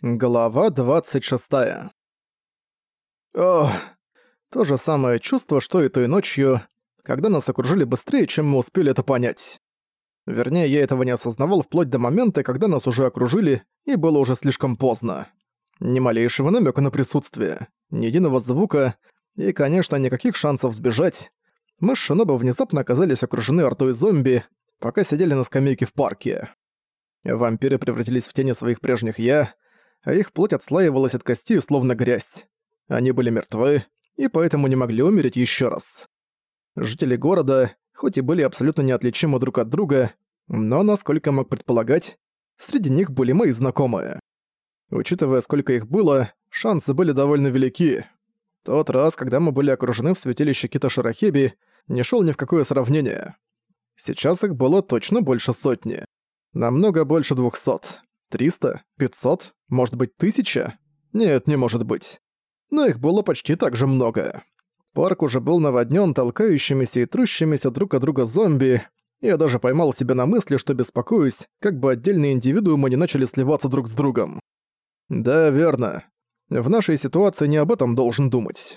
Глава 26. Ох, то же самое чувство, что и той ночью, когда нас окружили быстрее, чем мы успели это понять. Вернее, я этого не осознавал вплоть до момента, когда нас уже окружили, и было уже слишком поздно. Ни малейшего намека на присутствие, ни единого звука, и, конечно, никаких шансов сбежать. Мы с Шиноба внезапно оказались окружены ордой зомби, пока сидели на скамейке в парке. Вампиры превратились в тени своих прежних «я», а их плоть отслаивалась от кости, словно грязь. Они были мертвы, и поэтому не могли умереть еще раз. Жители города, хоть и были абсолютно неотличимы друг от друга, но, насколько мог предполагать, среди них были мои знакомые. Учитывая, сколько их было, шансы были довольно велики. Тот раз, когда мы были окружены в святилище Кита Шарахеби, не шел ни в какое сравнение. Сейчас их было точно больше сотни. Намного больше двухсот. Триста? Пятьсот? Может быть, тысяча? Нет, не может быть. Но их было почти так же много. Парк уже был наводнен толкающимися и трущимися друг от друга зомби. Я даже поймал себя на мысли, что беспокоюсь, как бы отдельные индивидуумы не начали сливаться друг с другом. Да, верно. В нашей ситуации не об этом должен думать.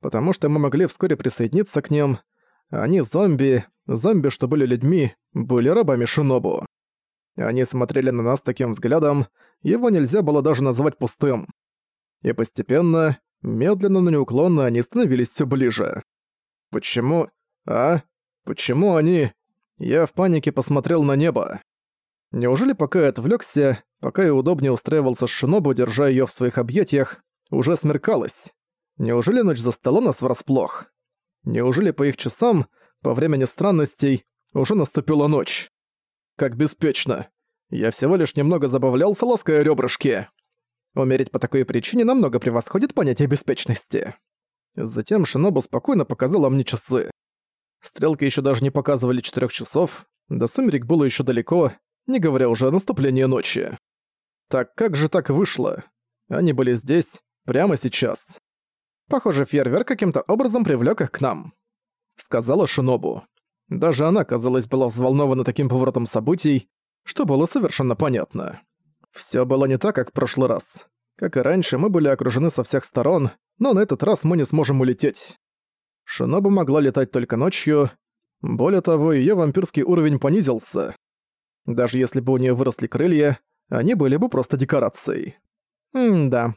Потому что мы могли вскоре присоединиться к ним. Они зомби, зомби, что были людьми, были рабами Шинобу. Они смотрели на нас таким взглядом, его нельзя было даже назвать пустым. И постепенно, медленно, но неуклонно они становились все ближе. Почему... А? Почему они... Я в панике посмотрел на небо. Неужели пока я отвлекся, пока я удобнее устраивался с Шинобу, держа ее в своих объятиях, уже смеркалось? Неужели ночь застала нас врасплох? Неужели по их часам, по времени странностей, уже наступила ночь? Как беспечно. Я всего лишь немного забавлялся, лаская ребрышки. Умереть по такой причине намного превосходит понятие беспечности. Затем Шинобу спокойно показала мне часы. Стрелки еще даже не показывали четырех часов, до сумерек было еще далеко, не говоря уже о наступлении ночи. Так как же так вышло? Они были здесь, прямо сейчас. Похоже, фейерверк каким-то образом привлек их к нам, сказала Шинобу. Даже она, казалось, была взволнована таким поворотом событий, что было совершенно понятно. Всё было не так, как в прошлый раз. Как и раньше, мы были окружены со всех сторон, но на этот раз мы не сможем улететь. Шиноба могла летать только ночью. Более того, её вампирский уровень понизился. Даже если бы у неё выросли крылья, они были бы просто декорацией. М-да.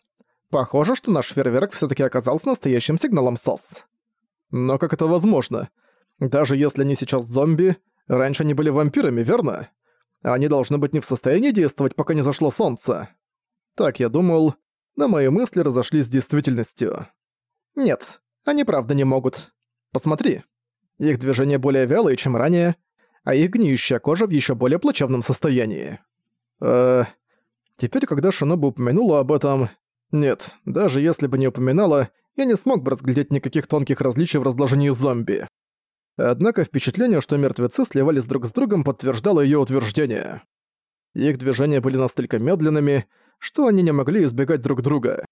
Похоже, что наш фейерверк всё-таки оказался настоящим сигналом СОС. Но как это возможно? Даже если они сейчас зомби, раньше они были вампирами, верно? Они должны быть не в состоянии действовать, пока не зашло солнце. Так я думал, но мои мысли разошлись с действительностью. Нет, они правда не могут. Посмотри. Их движения более вялые, чем ранее, а их гниющая кожа в еще более плачевном состоянии. Э, теперь, когда Шинобу упомянула об этом... Нет, даже если бы не упоминала, я не смог бы разглядеть никаких тонких различий в разложении зомби. Однако впечатление, что мертвецы сливались друг с другом, подтверждало её утверждение. Их движения были настолько медленными, что они не могли избегать друг друга.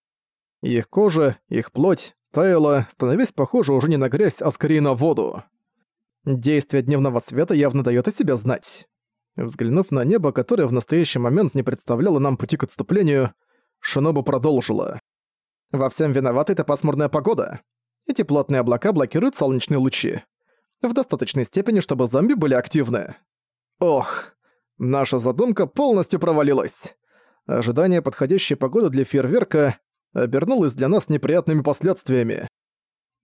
Их кожа, их плоть таяла, становясь похожа уже не на грязь, а скорее на воду. Действие дневного света явно даёт о себе знать. Взглянув на небо, которое в настоящий момент не представляло нам пути к отступлению, Шинобу продолжила. «Во всем виновата эта пасмурная погода. Эти плотные облака блокируют солнечные лучи в достаточной степени, чтобы зомби были активны. Ох, наша задумка полностью провалилась. Ожидание подходящей погоды для фейерверка обернулось для нас неприятными последствиями.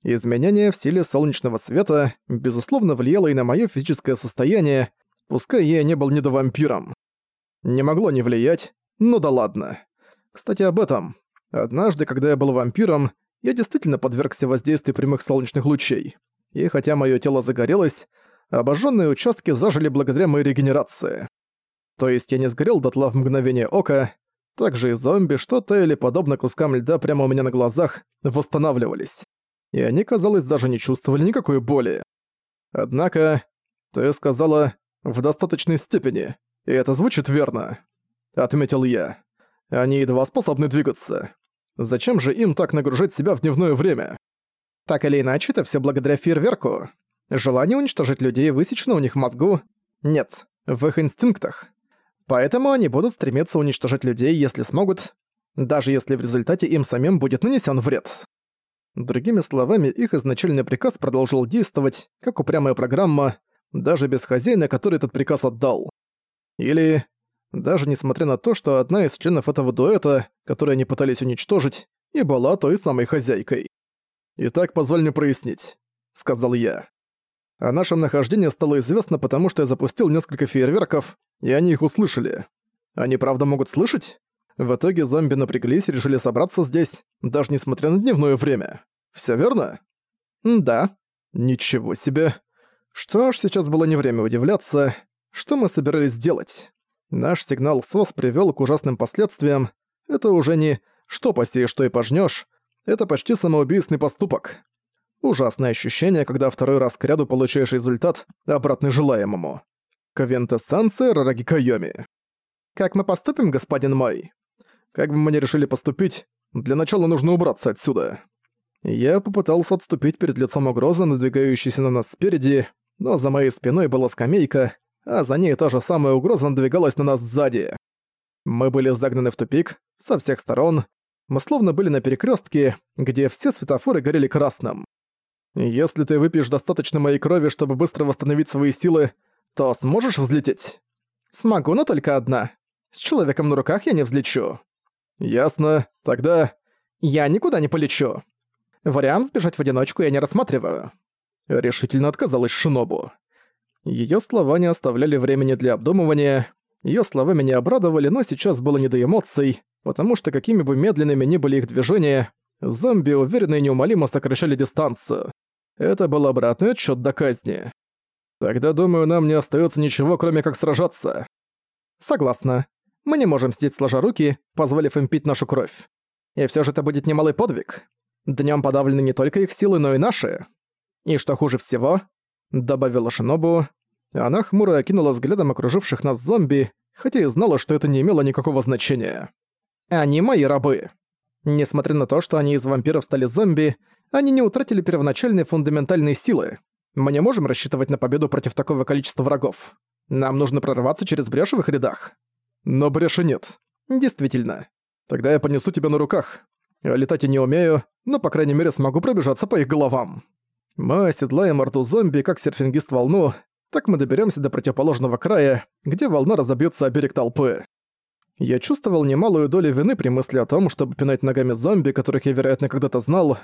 Изменение в силе солнечного света, безусловно, влияло и на моё физическое состояние, пускай я не был недовампиром. Не могло не влиять, ну да ладно. Кстати, об этом. Однажды, когда я был вампиром, я действительно подвергся воздействию прямых солнечных лучей и хотя моё тело загорелось, обожжённые участки зажили благодаря моей регенерации. То есть я не сгорел дотла в мгновение ока, также и зомби, что таяли подобно кускам льда прямо у меня на глазах, восстанавливались. И они, казалось, даже не чувствовали никакой боли. Однако, ты сказала «в достаточной степени», и это звучит верно, — отметил я. Они едва способны двигаться. Зачем же им так нагружать себя в дневное время? Так или иначе, это все благодаря фейерверку. Желание уничтожить людей высечено у них в мозгу. Нет, в их инстинктах. Поэтому они будут стремиться уничтожить людей, если смогут. даже если в результате им самим будет нанесен вред. Другими словами, их изначальный приказ продолжил действовать, как упрямая программа, даже без хозяина, который этот приказ отдал. Или, даже несмотря на то, что одна из членов этого дуэта, которую они пытались уничтожить, и была той самой хозяйкой. «Итак, позволь мне прояснить», — сказал я. О нашем нахождении стало известно, потому что я запустил несколько фейерверков, и они их услышали. Они правда могут слышать? В итоге зомби напряглись и решили собраться здесь, даже несмотря на дневное время. Всё верно? Да. Ничего себе. Что ж, сейчас было не время удивляться. Что мы собирались сделать? Наш сигнал СОС привёл к ужасным последствиям. Это уже не «что посеешь, что и пожнёшь». Это почти самоубийственный поступок. Ужасное ощущение, когда второй раз к ряду получаешь результат, обратный желаемому. Квинтэссенция Рараги Кайоми. «Как мы поступим, господин мой?» Как бы мы ни решили поступить, для начала нужно убраться отсюда. Я попытался отступить перед лицом угрозы, надвигающейся на нас спереди, но за моей спиной была скамейка, а за ней та же самая угроза надвигалась на нас сзади. Мы были загнаны в тупик со всех сторон. Мы словно были на перекрестке, где все светофоры горели красным. Если ты выпьешь достаточно моей крови, чтобы быстро восстановить свои силы, то сможешь взлететь? Смогу, но только одна. С человеком на руках я не взлечу. «Ясно. Тогда...» «Я никуда не полечу. Вариант сбежать в одиночку я не рассматриваю». Решительно отказалась Шинобу. Её слова не оставляли времени для обдумывания. Её слова меня обрадовали, но сейчас было не до эмоций, потому что какими бы медленными ни были их движения, зомби уверенно и неумолимо сокращали дистанцию. Это был обратный отсчёт до казни. Тогда, думаю, нам не остаётся ничего, кроме как сражаться. Согласна. Мы не можем сидеть сложа руки, позволив им пить нашу кровь. И все же это будет немалый подвиг. Днем подавлены не только их силы, но и наши. И что хуже всего, добавила Шинобу, она хмуро окинула взглядом окруживших нас зомби, хотя и знала, что это не имело никакого значения. Они мои рабы. Несмотря на то, что они из вампиров стали зомби, они не утратили первоначальные фундаментальные силы. Мы не можем рассчитывать на победу против такого количества врагов. Нам нужно прорваться через брешь в их рядах. Но бреши нет. Действительно. Тогда я понесу тебя на руках. Летать я не умею, но по крайней мере смогу пробежаться по их головам. Мы оседлаем рту зомби, как серфингист волну, так мы доберемся до противоположного края, где волна разобьется о берег толпы. Я чувствовал немалую долю вины при мысли о том, чтобы пинать ногами зомби, которых я, вероятно, когда-то знал,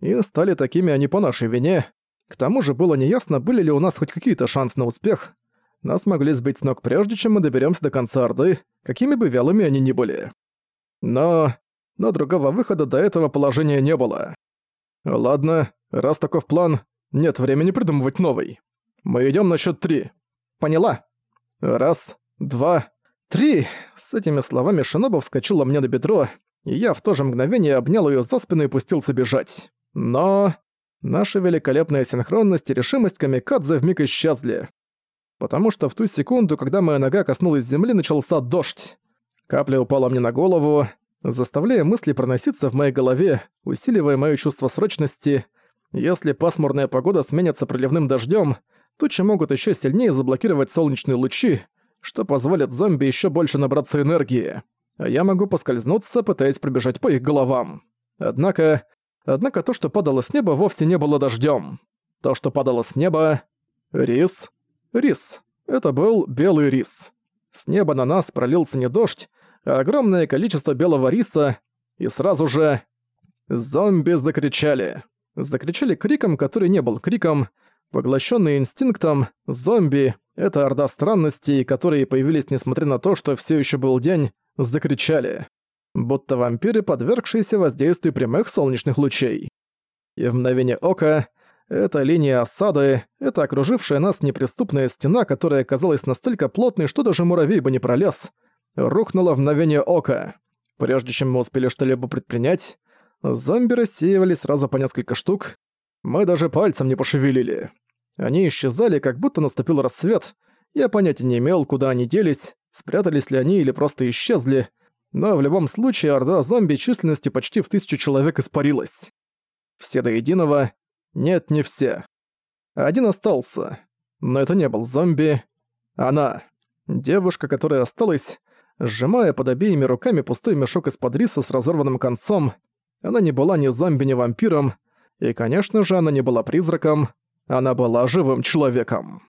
и стали такими они по нашей вине. К тому же было неясно, были ли у нас хоть какие-то шансы на успех, нас могли сбить с ног прежде, чем мы доберемся до конца Орды, какими бы вялыми они ни были. Но... но другого выхода до этого положения не было. Ладно, раз таков план, нет времени придумывать новый. Мы идем на счет три. Поняла? Раз, два, три. С этими словами Шиноба вскочила мне на бедро, и я в то же мгновение обнял ее за спину и пустился бежать. Но... Наша великолепная синхронность и решимость Камикадзе вмиг исчезли потому что в ту секунду, когда моя нога коснулась земли, начался дождь. Капля упала мне на голову, заставляя мысли проноситься в моей голове, усиливая моё чувство срочности. Если пасмурная погода сменится проливным дождём, тучи могут ещё сильнее заблокировать солнечные лучи, что позволит зомби ещё больше набраться энергии. А я могу поскользнуться, пытаясь пробежать по их головам. Однако... Однако то, что падало с неба, вовсе не было дождём. То, что падало с неба... Рис Рис. Это был белый рис. С неба на нас пролился не дождь, а огромное количество белого риса, и сразу же... Зомби закричали. Закричали криком, который не был криком. Поглощенные инстинктом, зомби — это орда странностей, которые появились несмотря на то, что все еще был день, закричали. Будто вампиры, подвергшиеся воздействию прямых солнечных лучей. И в мгновение ока эта линия осады, это окружившая нас неприступная стена, которая оказалась настолько плотной, что даже муравей бы не пролез, рухнула в мгновение ока. Прежде чем мы успели что-либо предпринять, зомби рассеивали сразу по несколько штук. Мы даже пальцем не пошевелили. Они исчезали, как будто наступил рассвет. Я понятия не имел, куда они делись, спрятались ли они или просто исчезли. Но в любом случае орда зомби численностью почти в тысячу человек испарилась. Все до единого, нет, не все. Один остался. Но это не был зомби. Она. Девушка, которая осталась, сжимая под обеими руками пустой мешок из-под риса с разорванным концом. Она не была ни зомби, ни вампиром, и, конечно же, она не была призраком, она была живым человеком.